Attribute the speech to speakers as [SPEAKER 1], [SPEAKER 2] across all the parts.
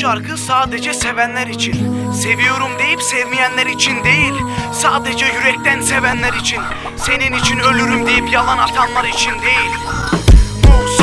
[SPEAKER 1] şarkı sadece sevenler için. Seviyorum deyip sevmeyenler için değil. Sadece yürekten sevenler için. Senin için ölürüm deyip yalan atanlar için değil. Musa,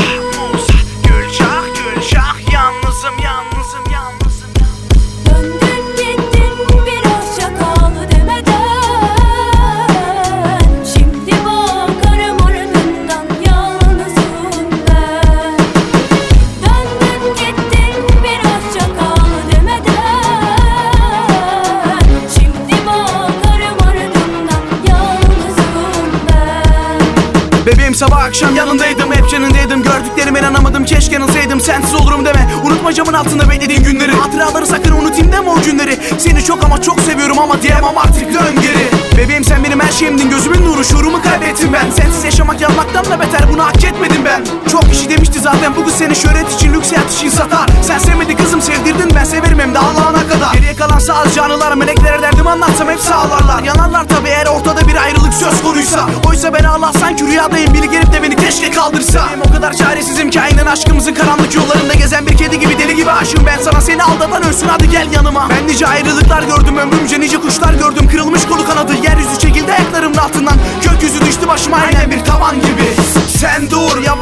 [SPEAKER 1] Bebeğim sabah akşam yanındaydım hep yanındaydım. Gördüklerime inanamadım keşke yanılsaydım Sensiz olurum deme. Unutma camın altında beklediğin günleri. Hatıraları sakın unutayım deme o günleri? Seni çok ama çok seviyorum ama diyemem artık dön geri. Bebeğim sen benim her şeyimdin gözümün nuru şuurumu kaybettim ben. Sensiz yaşamak yanmaktan da beter bunu hak etmedim ben. Çok kişi demişti zaten bu kız seni şöhret için lüks hayat için satar. Sen sevmedi kızım sevdirdin ben severim hem de Allah'ına kadar Geriye kalan sadece anılar meleklere derdimi anlatsam hepsi ağlarlar Yanarlar tabi eğer ortada bir ayrılık söz konuysa. Oysa ben ağlarsan ki rüyadayım. Biri gelip de beni keşke kaldırsa. Benim o kadar çaresizim ki aynen aşkımızın karanlık yollarında gezen bir kedi gibi deli gibi aşığım. Ben sana seni aldatan ölsün. Hadi gel yanıma. Ben nice ayrılıklar gördüm. Ömrümce nice kuşlar gördüm. Kırılmış kolu kanadı. Yeryüzü çekildi ayaklarımın altından. Gökyüzü düştü başıma. Aynen bir tavan gibi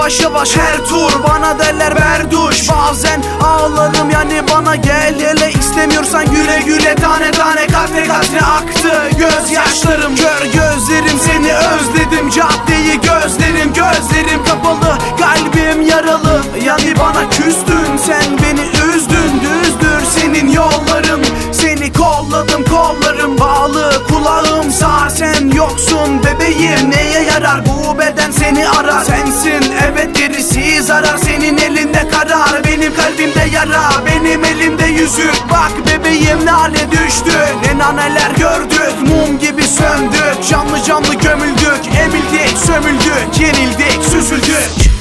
[SPEAKER 1] yavaş yavaş her tur Bana derler berduş Bazen ağlarım yani bana gel hele istemiyorsan güle güle Tane tane katre katre aktı gözyaşlarım. Kör gözlerim seni özledim Caddeyi gözlerim gözlerim kapalı Kalbim yaralı. Yani bana küstün Sen beni üzdün düzdür senin yolların Seni kolladım kollarım bağlı kulağım sağır Sen yoksun bebeğim. Neye yarar bu beden seni arar. Sensin evet gerisi zarar. Senin elinde karar Benim kalbimde yara. Benim elimde yüzük. Bak bebeğim ne hale düştü. Ne naneler gördük. Mum gibi söndük. Canlı canlı gömüldük. Emildik sömüldük Yenildik süzüldük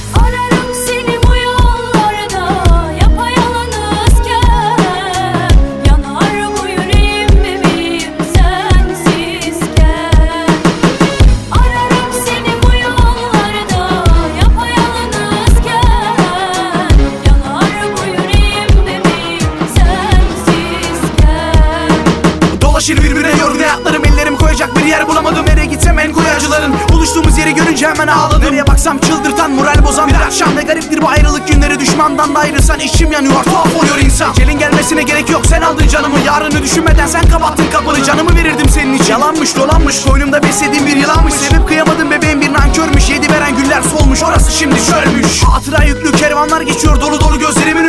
[SPEAKER 1] Dolaşır birbirine yorgun hayatlarım ellerimi koyacak bir yer bulamadım. Nereye gitsem en koyu acıların Buluştuğumuz yeri görünce hemen ağladım. Nereye baksam çıldırtan moral bozan bir akşam Ne gariptir bu ayrılık günleri. Düşmandan da ayrılsan içim yanıyor tuhaf oluyor insan. Gelin gelmesine gerek yok sen aldın canımı. Yarını düşünmeden sen kapattın kapını. Canımı verirdim senin için. Yalanmış dolanmış koynumda beslediğim bir yılanmış. Sebep kıyamadım bebeğim bir nankörmüş. Yedi veren güller solmuş orası şimdi çölmüş. Hatıra yüklü kervanlar geçiyor dolu dolu gözlerimin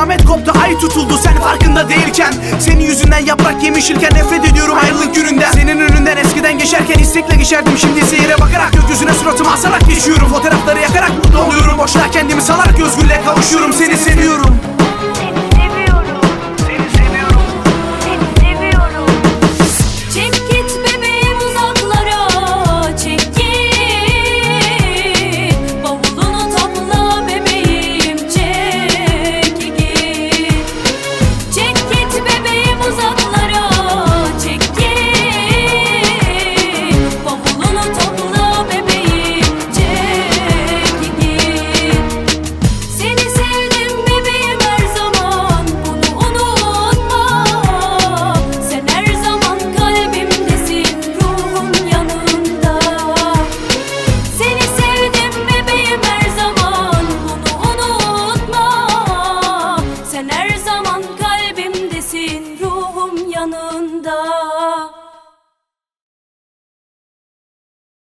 [SPEAKER 1] Kıyamet koptu ay tutuldu. Sen farkında değilken Senin yüzünden yaprak yemişilken nefret ediyorum ayrılık gününden. Senin önünden eskiden geçerken istekle geçerdim. Şimdi ise yere bakarak gökyüzüne suratımı asarak geçiyorum. Fotoğrafları yakarak mutlu oluyorum. Boşluğa kendimi salarak özgürlüğe kavuşuyorum. Seni seviyorum
[SPEAKER 2] zaman kalbimdesin ruhum yanında